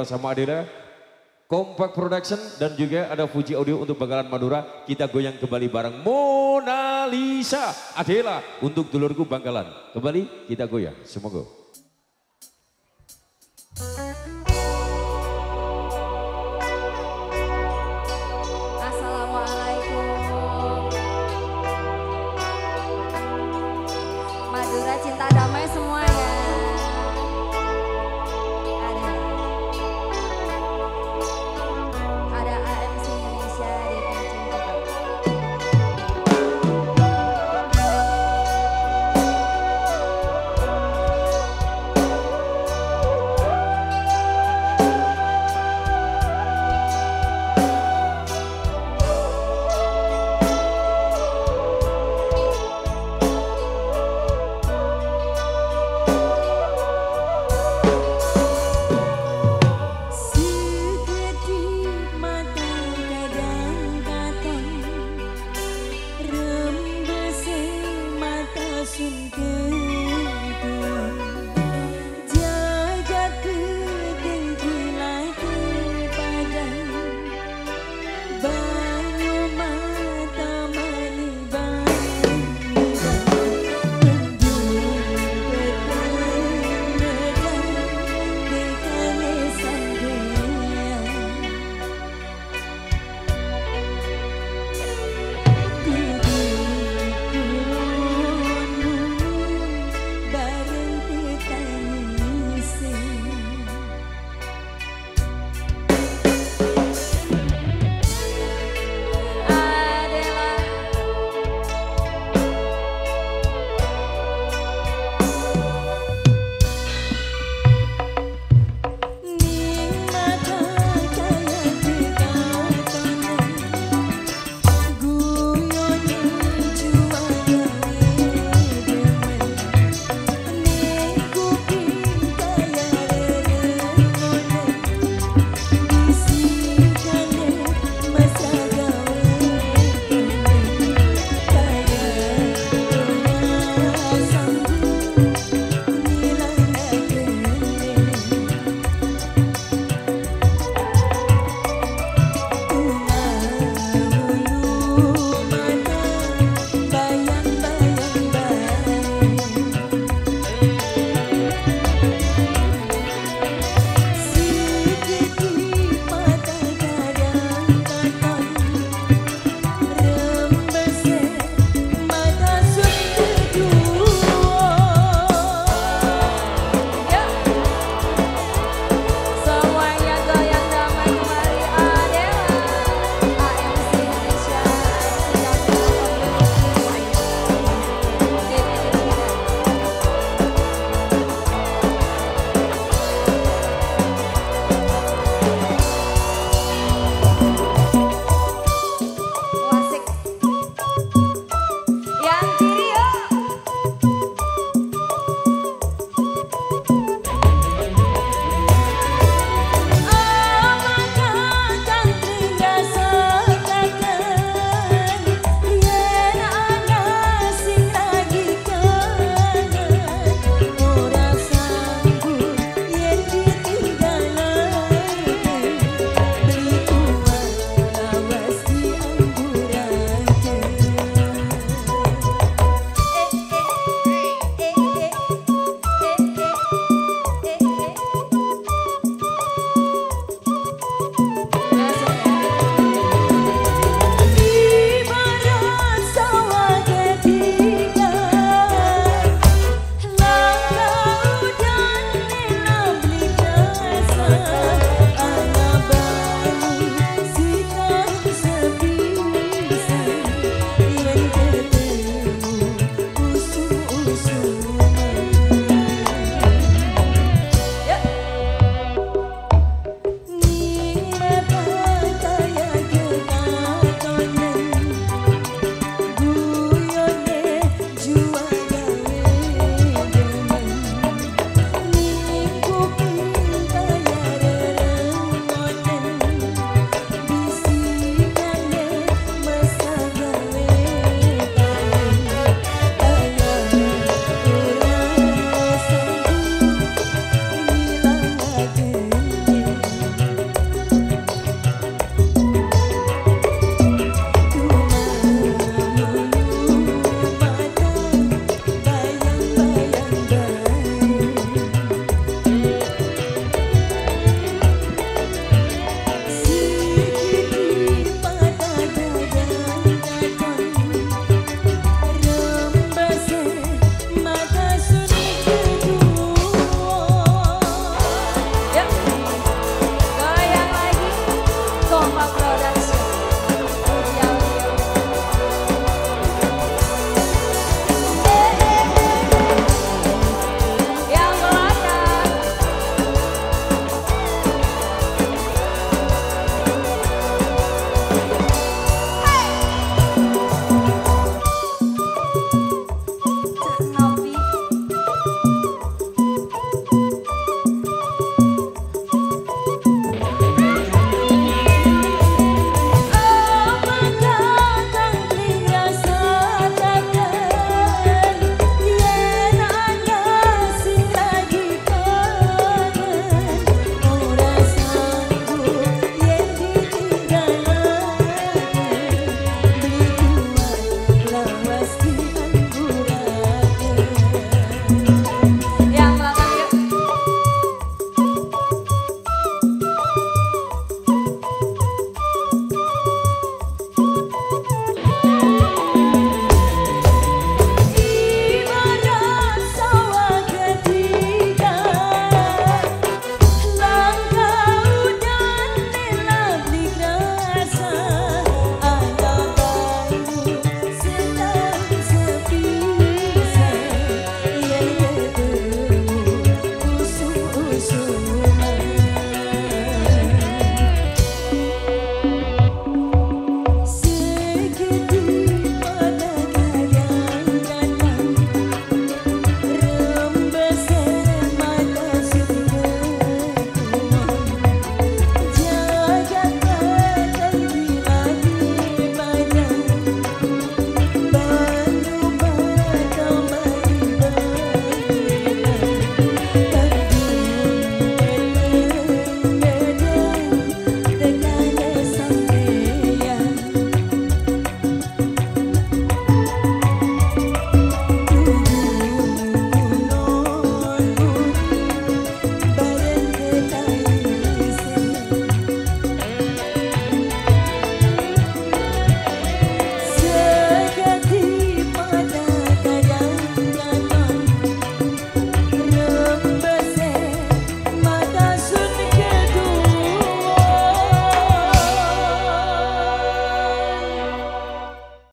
sama Adela. Compact Production dan juga ada Fuji Audio untuk Bangkalan Madura. Kita goyang kembali bareng Mona Lisa Adela untuk dulurku Bangkalan. Kembali kita goyang. Semoga.